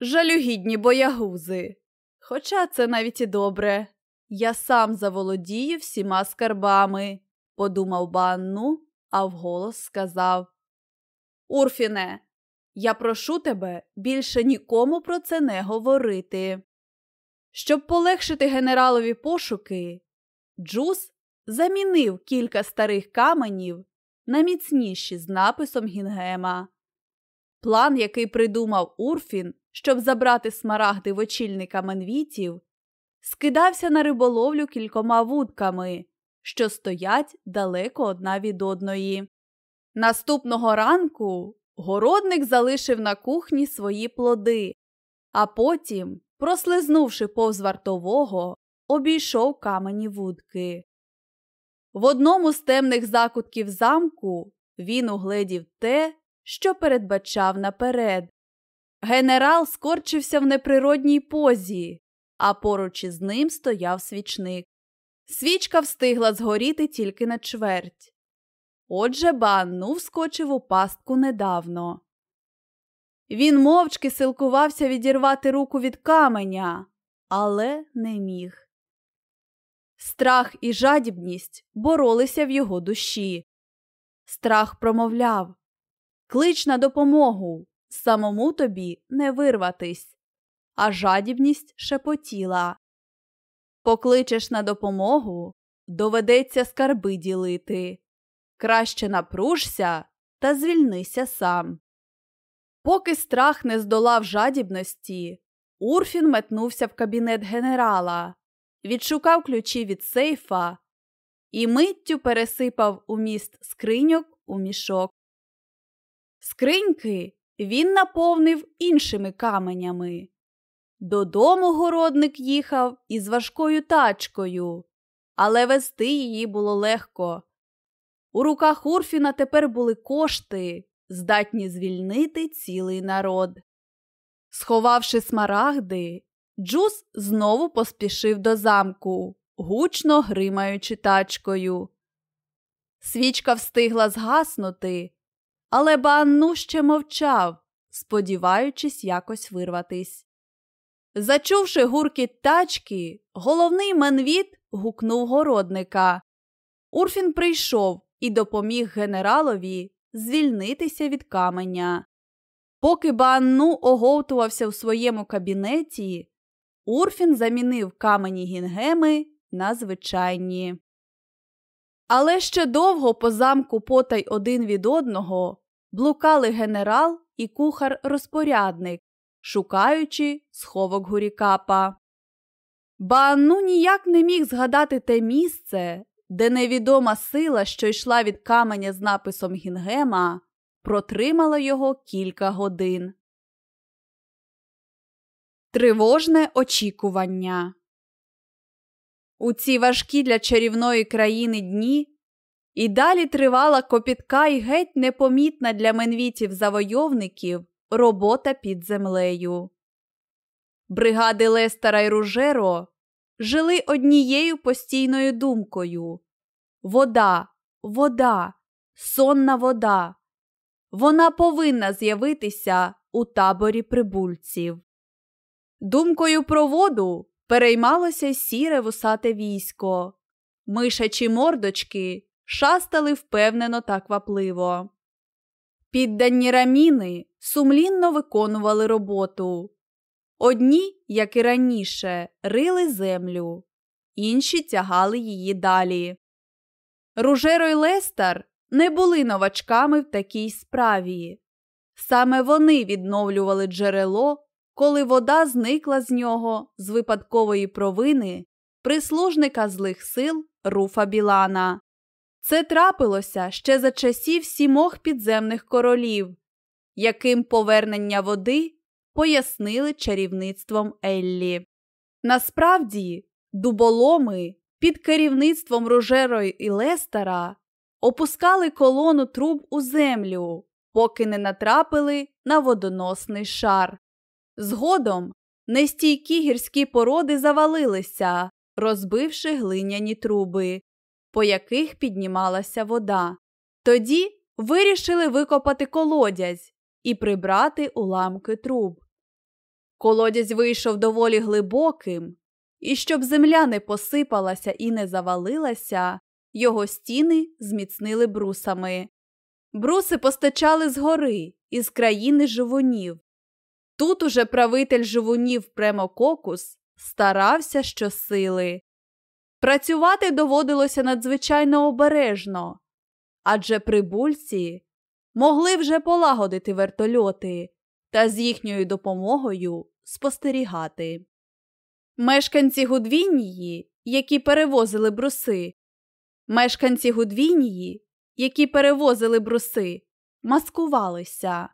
[SPEAKER 1] Жалюгідні боягузи. Хоча це навіть і добре. Я сам заволодію всіма скарбами, подумав банну, а вголос сказав Урфіне, я прошу тебе більше нікому про це не говорити. Щоб полегшити генералові пошуки, Джус замінив кілька старих каменів на міцніші з написом Гінгема. План, який придумав Урфін, щоб забрати смарагди в очільника менвітів, скидався на риболовлю кількома вудками, що стоять далеко одна від одної. Наступного ранку городник залишив на кухні свої плоди, а потім, прослизнувши повз вартового, обійшов камені вудки. В одному з темних закутків замку він угледів те, що передбачав наперед. Генерал скорчився в неприродній позі, а поруч із ним стояв свічник. Свічка встигла згоріти тільки на чверть. Отже, банну вскочив у пастку недавно. Він мовчки силкувався відірвати руку від каменя, але не міг. Страх і жадібність боролися в його душі. Страх промовляв Клич на допомогу, самому тобі не вирватись, а жадібність шепотіла. Покличеш на допомогу, доведеться скарби ділити. Краще напружся та звільнися сам. Поки страх не здолав жадібності, Урфін метнувся в кабінет генерала, відшукав ключі від сейфа і миттю пересипав у міст скриньок у мішок. Скриньки він наповнив іншими каменями. Додому городник їхав із важкою тачкою, але вести її було легко. У руках Урфіна тепер були кошти, здатні звільнити цілий народ. Сховавши смарагди, Джус знову поспішив до замку, гучно гримаючи тачкою. Свічка встигла згаснути, але Банну ще мовчав, сподіваючись якось вирватись. Зачувши гуркіт тачки, головний Менвіт гукнув городника. Урфін прийшов і допоміг генералові звільнитися від каменя. Поки Банну оговтувався в своєму кабінеті, Урфін замінив камені гінгеми на звичайні. Але ще довго по замку потай один від одного блукали генерал і кухар-розпорядник, шукаючи сховок гурікапа. Банну ніяк не міг згадати те місце, де невідома сила, що йшла від каменя з написом Гінгема, протримала його кілька годин. Тривожне очікування. У ці важкі для чарівної країни дні і далі тривала копітка і геть непомітна для менвітів завойовників робота під землею. Бригади Лестера й Ружеро жили однією постійною думкою вода, вода, сонна вода. Вона повинна з'явитися у таборі прибульців. Думкою про воду переймалося сіре вусате військо. Мишачі мордочки шастали впевнено та квапливо. Піддані раміни сумлінно виконували роботу. Одні, як і раніше, рили землю, інші тягали її далі. Ружеро й Лестар не були новачками в такій справі. Саме вони відновлювали джерело, коли вода зникла з нього з випадкової провини прислужника злих сил Руфа Білана. Це трапилося ще за часів сімох підземних королів, яким повернення води пояснили чарівництвом Еллі. Насправді, дуболоми під керівництвом Ружеро і Лестера опускали колону труб у землю, поки не натрапили на водоносний шар. Згодом нестійкі гірські породи завалилися, розбивши глиняні труби, по яких піднімалася вода. Тоді вирішили викопати колодязь і прибрати уламки труб. Колодязь вийшов доволі глибоким, і щоб земля не посипалася і не завалилася, його стіни зміцнили брусами. Бруси постачали згори із країни живунів. Тут уже правитель живунів Премококус старався щосили. Працювати доводилося надзвичайно обережно, адже прибульці могли вже полагодити вертольоти та з їхньою допомогою спостерігати. Мешканці Гудвінії, які перевозили бруси, мешканці Гудвінії, які перевозили бруси, маскувалися.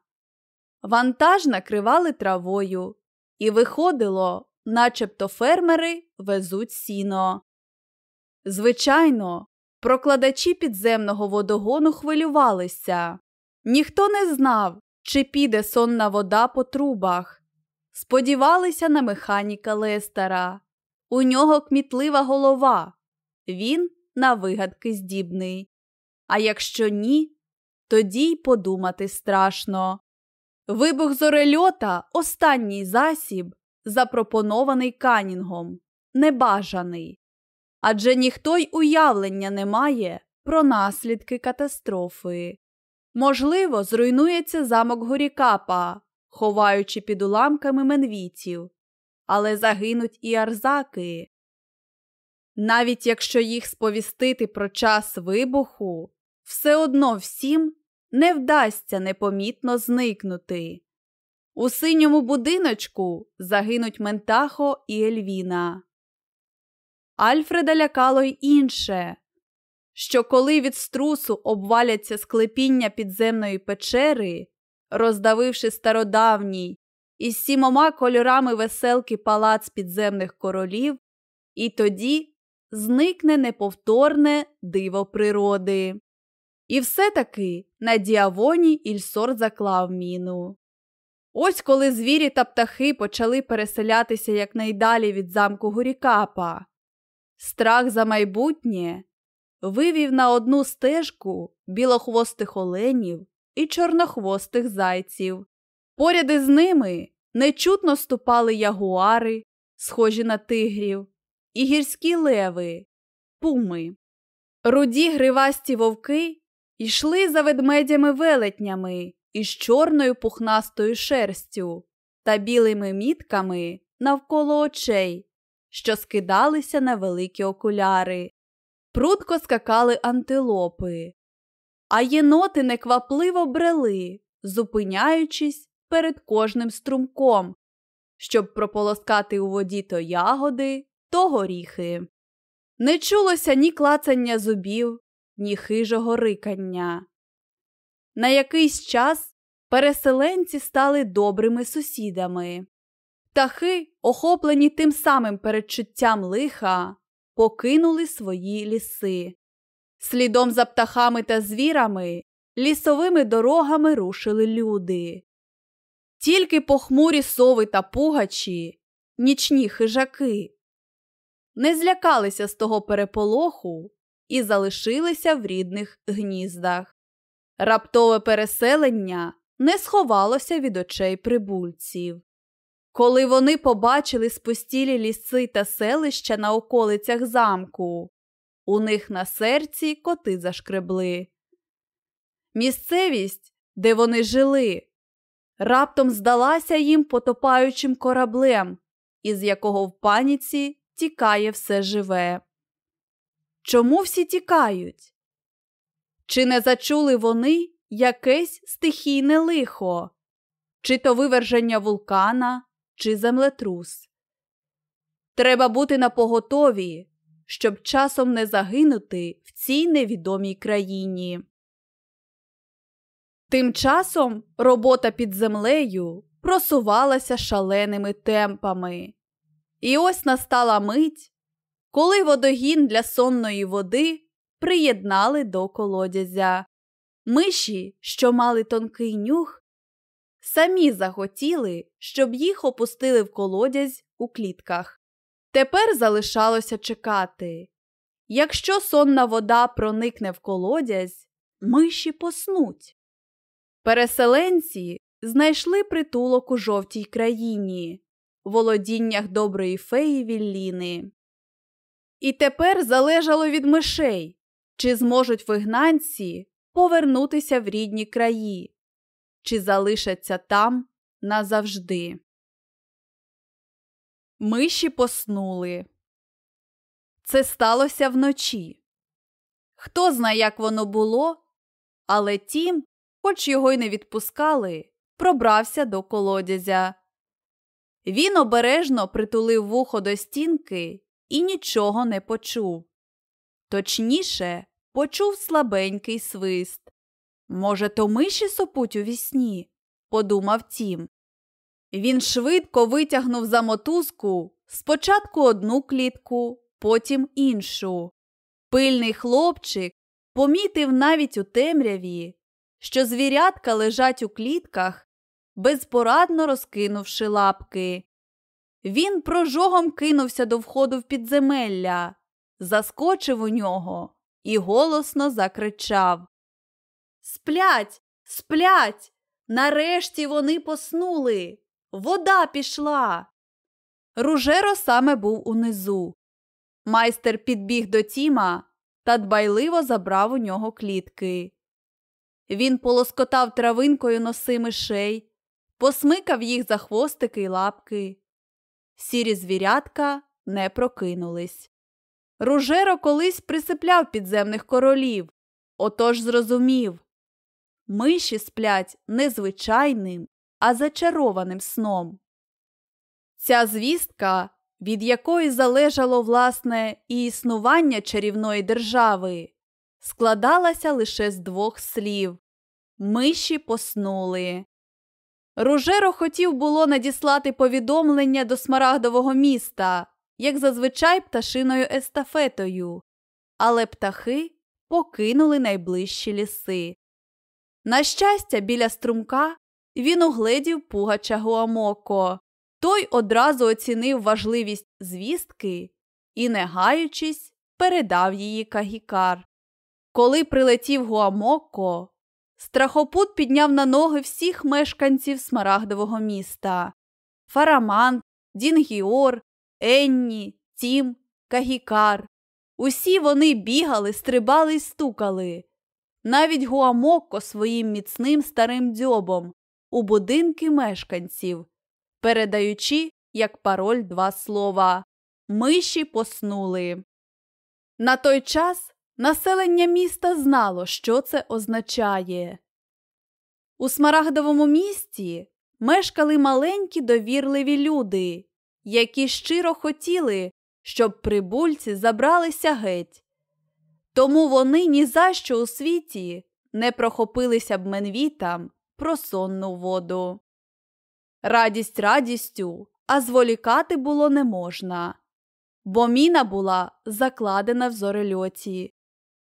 [SPEAKER 1] Вантаж накривали травою, і виходило, начебто фермери везуть сіно. Звичайно, прокладачі підземного водогону хвилювалися. Ніхто не знав, чи піде сонна вода по трубах. Сподівалися на механіка Лестера. У нього кмітлива голова. Він на вигадки здібний. А якщо ні, тоді й подумати страшно. Вибух зорельота останній засіб, запропонований Канінгом, небажаний. Адже ніхто й уявлення не має, про наслідки катастрофи. Можливо, зруйнується замок Горікапа, ховаючи під уламками менвітів, але загинуть і арзаки. Навіть якщо їх сповістити про час вибуху, все одно всім не вдасться непомітно зникнути. У синьому будиночку загинуть Ментахо і Ельвіна. Альфреда лякало й інше, що коли від струсу обваляться склепіння підземної печери, роздавивши стародавній із сімома кольорами веселки палац підземних королів, і тоді зникне неповторне диво природи. І все-таки на діавоні Ільсор заклав міну. Ось коли звірі та птахи почали переселятися якнайдалі від замку Гурікапа. Страх за майбутнє вивів на одну стежку білохвостих оленів і чорнохвостих зайців. Поряд із ними нечутно ступали ягуари, схожі на тигрів, і гірські леви, пуми. Руді гривасті вовки йшли за ведмедями велетнями із чорною пухнастою шерстю та білими мітками навколо очей, що скидалися на великі окуляри. Прудко скакали антилопи, а єноти неквапливо брели, зупиняючись перед кожним струмком, щоб прополоскати у воді то ягоди, то горіхи. Не чулося ні клацання зубів, ні хижого рикання. На якийсь час переселенці стали добрими сусідами. Птахи, охоплені тим самим передчуттям лиха, покинули свої ліси. Слідом за птахами та звірами лісовими дорогами рушили люди. Тільки похмурі сови та пугачі, нічні хижаки, не злякалися з того переполоху і залишилися в рідних гніздах. Раптове переселення не сховалося від очей прибульців. Коли вони побачили спустілі ліси та селища на околицях замку, у них на серці коти зашкребли. Місцевість, де вони жили, раптом здалася їм потопаючим кораблем, із якого в паніці тікає все живе. Чому всі тікають? Чи не зачули вони якесь стихійне лихо, чи то виверження вулкана, чи землетрус? Треба бути на поготові, щоб часом не загинути в цій невідомій країні. Тим часом робота під землею просувалася шаленими темпами. І ось настала мить, коли водогін для сонної води приєднали до колодязя. Миші, що мали тонкий нюх, самі захотіли, щоб їх опустили в колодязь у клітках. Тепер залишалося чекати. Якщо сонна вода проникне в колодязь, миші поснуть. Переселенці знайшли притулок у жовтій країні, володіннях доброї феї Вілліни. І тепер залежало від мишей, чи зможуть вигнанці повернутися в рідні краї, чи залишаться там назавжди. Миші поснули. Це сталося вночі. Хто знає, як воно було, але тім, хоч його й не відпускали, пробрався до колодязя. Він обережно притулив вухо до стінки і нічого не почув. Точніше, почув слабенький свист. Може, то миші сопуть у вісні? подумав тім. Він швидко витягнув за мотузку спочатку одну клітку, потім іншу. Пильний хлопчик помітив навіть у темряві, що звірятка лежать у клітках, безпорадно розкинувши лапки. Він прожогом кинувся до входу в підземелля, заскочив у нього і голосно закричав Сплять, сплять! Нарешті вони поснули. Вода пішла. Ружеро саме був унизу. Майстер підбіг до Тіма та дбайливо забрав у нього клітки. Він полоскотав травинкою носи мишей, посмикав їх за хвостики й лапки. Сірі звірятка не прокинулись. Ружеро колись присипляв підземних королів, отож зрозумів миші сплять не звичайним, а зачарованим сном. Ця звістка, від якої залежало власне і існування чарівної держави, складалася лише з двох слів миші поснули. Ружеро хотів було надіслати повідомлення до смарагдового міста, як зазвичай пташиною естафетою, але птахи покинули найближчі ліси. На щастя, біля струмка він угледів пугача Гуамоко. Той одразу оцінив важливість звістки і, не гаючись, передав її Кагікар. Коли прилетів Гуамоко, Страхопуд підняв на ноги всіх мешканців Смарагдового міста Фарамант, Дін Гіор, Енні, Тім, Каггі-Кар. Усі вони бігали, стрибали й стукали. Навіть Гуамоко своїм міцним старим дзьобом у будинки мешканців, передаючи як пароль два слова Миші поснули. На той час населення міста знало, що це означає. У Смарагдовому місті мешкали маленькі довірливі люди, які щиро хотіли, щоб прибульці забралися геть. Тому вони ні за що у світі не прохопилися б менвітам про сонну воду. Радість радістю, а зволікати було не можна, бо міна була закладена в зорельоті.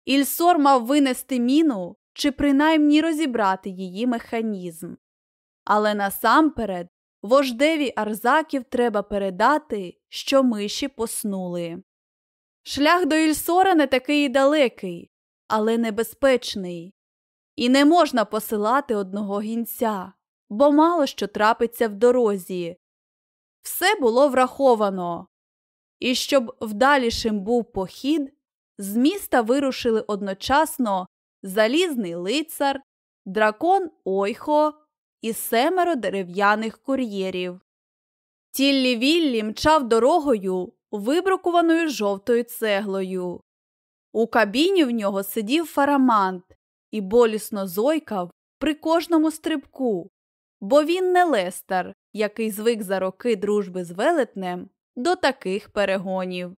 [SPEAKER 1] Ільсор мав винести міну чи принаймні розібрати її механізм. Але насамперед вождеві арзаків треба передати, що миші поснули. Шлях до Ільсора не такий далекий, але небезпечний. І не можна посилати одного гінця, бо мало що трапиться в дорозі. Все було враховано. І щоб вдалішим був похід, з міста вирушили одночасно залізний лицар, дракон Ойхо і семеро дерев'яних кур'єрів. Тіллі Віллі мчав дорогою, вибрукованою жовтою цеглою. У кабіні в нього сидів фарамант і болісно зойкав при кожному стрибку, бо він не лестер, який звик за роки дружби з велетнем до таких перегонів.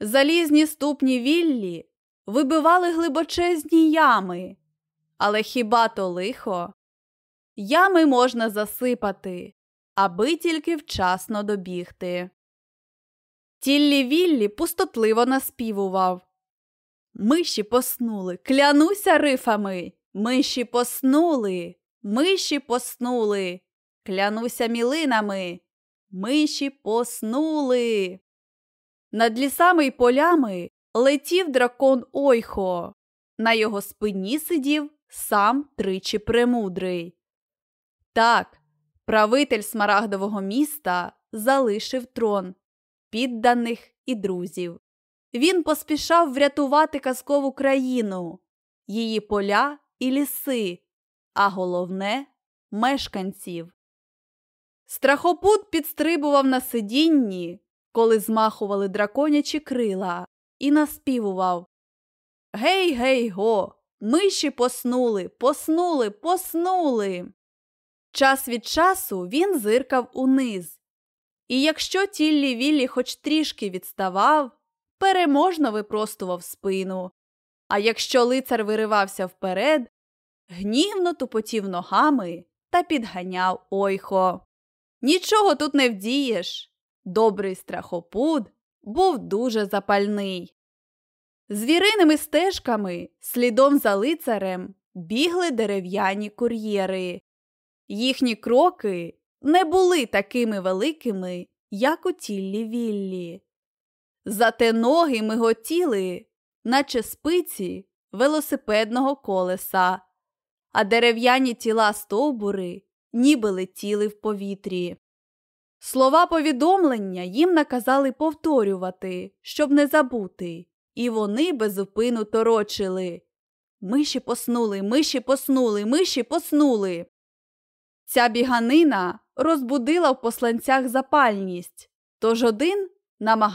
[SPEAKER 1] Залізні ступні віллі вибивали глибочезні ями, але хіба то лихо? Ями можна засипати, аби тільки вчасно добігти. Тіллі Віллі пустотливо наспівував. Миші поснули, клянуся рифами. Миші поснули, миші поснули, клянуся мілинами. Миші поснули. Над лісами й полями летів дракон Ойхо. На його спині сидів сам тричі премудрий. Так, правитель смарагдового міста залишив трон, підданих і друзів. Він поспішав врятувати казкову країну, її поля і ліси, а головне мешканців. Страхопут підстрибував на сидінні, коли змахували драконячі крила, і наспівував Гей, гей, го! Миші поснули, поснули, поснули. Час від часу він зиркав униз. І якщо тіллі Віллі хоч трішки відставав, переможно випростував спину. А якщо лицар виривався вперед, гнівно тупотів ногами та підганяв ойхо. Нічого тут не вдієш. Добрий страхопуд був дуже запальний. Звіриними стежками, слідом за лицарем, бігли дерев'яні кур'єри. Їхні кроки не були такими великими, як у тіллі Віллі. Зате ноги миготіли, наче спиці велосипедного колеса, а дерев'яні тіла стовбури ніби летіли в повітрі. Слова повідомлення їм наказали повторювати, щоб не забути, і вони безупину торочили. Миші поснули, миші поснули, миші поснули. Ця біганина розбудила в посланцях запальність, тож один намагався